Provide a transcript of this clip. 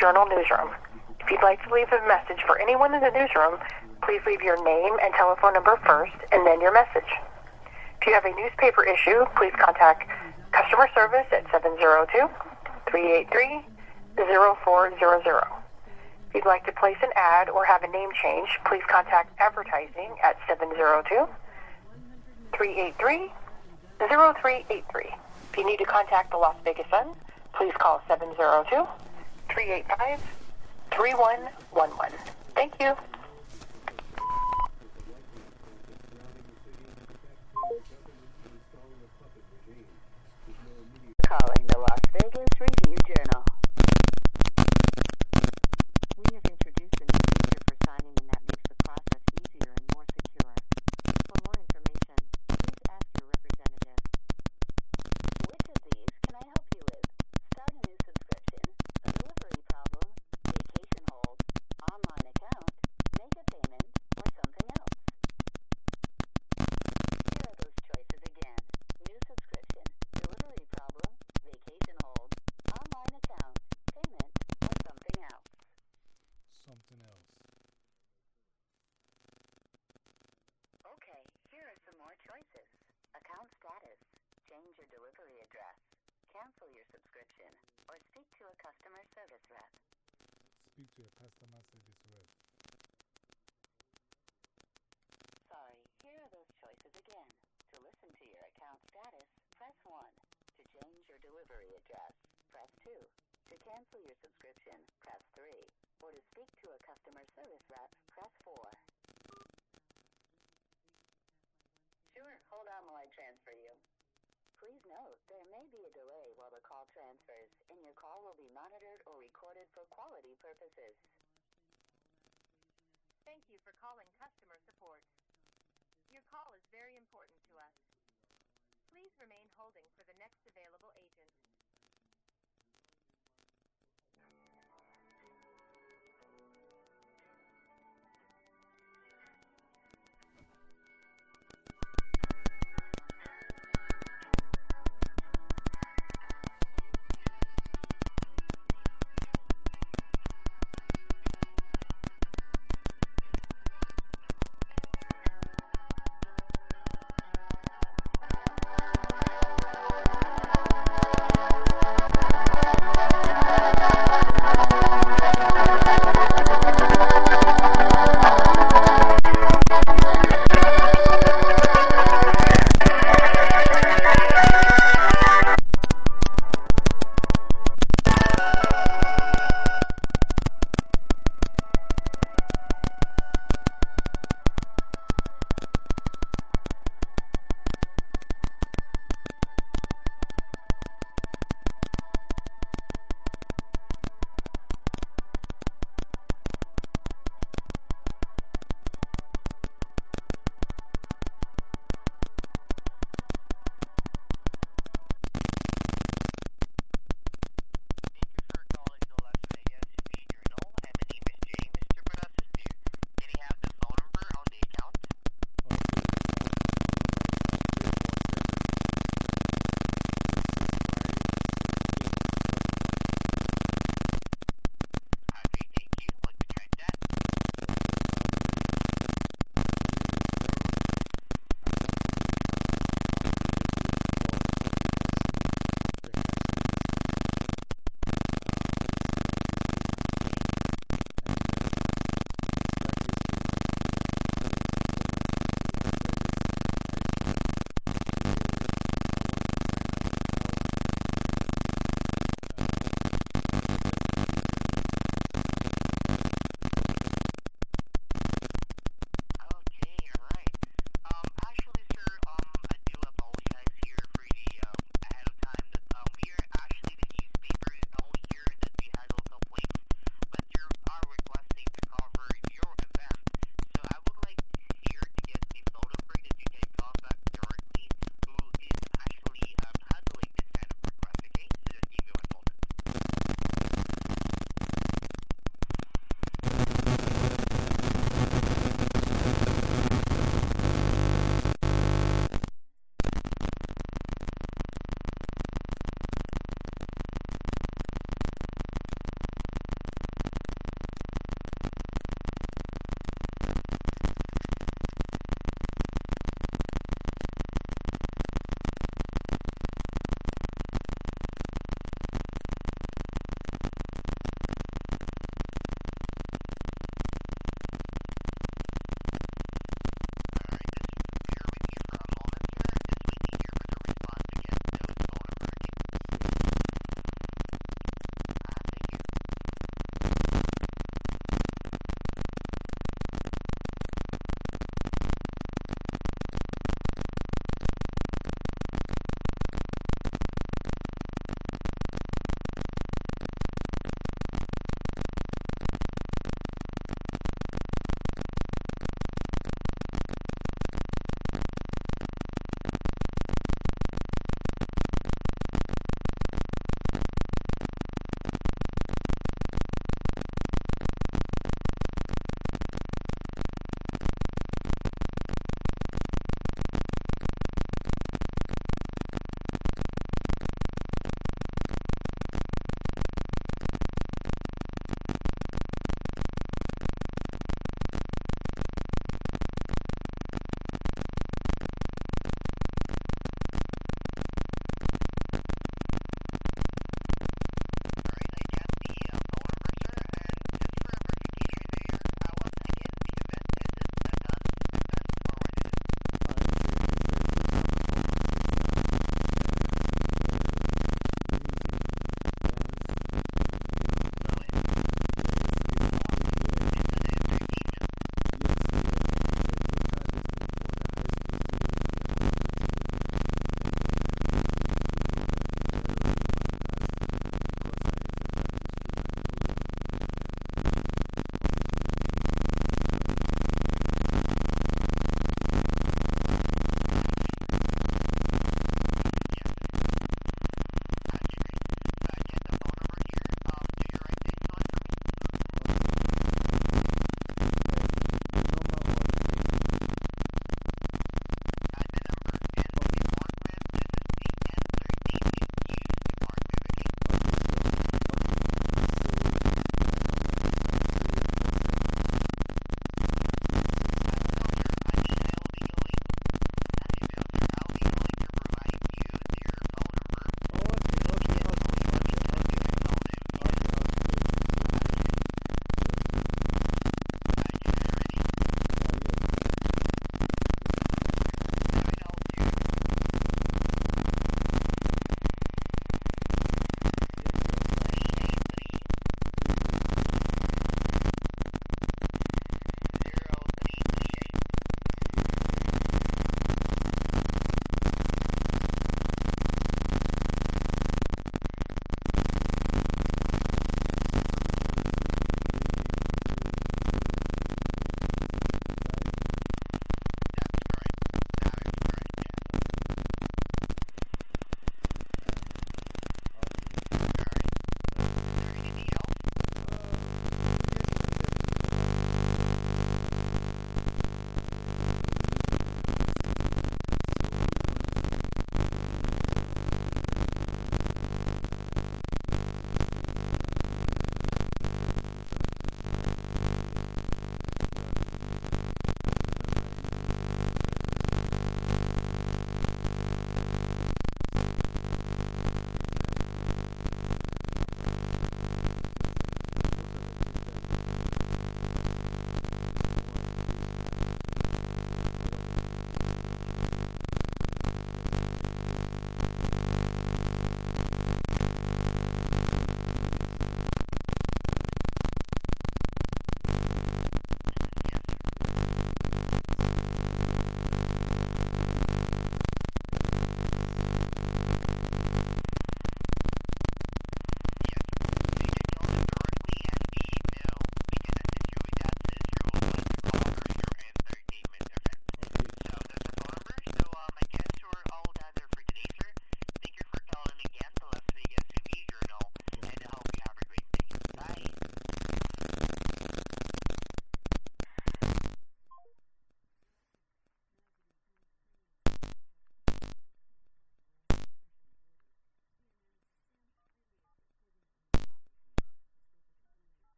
Journal newsroom. If you'd like to leave a message for anyone in the newsroom, please leave your name and telephone number first and then your message. If you have a newspaper issue, please contact customer service at 702-383-0400. If you'd like to place an ad or have a name change, please contact advertising at 702-383-0383. If you need to contact the Las Vegas Sun, please call 702-385-3111. Thank you. Account status, change your delivery address, cancel your subscription, or speak to a customer service rep. Speak to a customer service rep. Sorry, here are those choices again. To listen to your account status, press 1. To change your delivery address, press 2. To cancel your subscription, press 3. Or to speak to a customer service rep, press 4. Note, there may be a delay while the call transfers, and your call will be monitored or recorded for quality purposes. Thank you for calling customer support. Your call is very important to us. Please remain holding for the next available agent.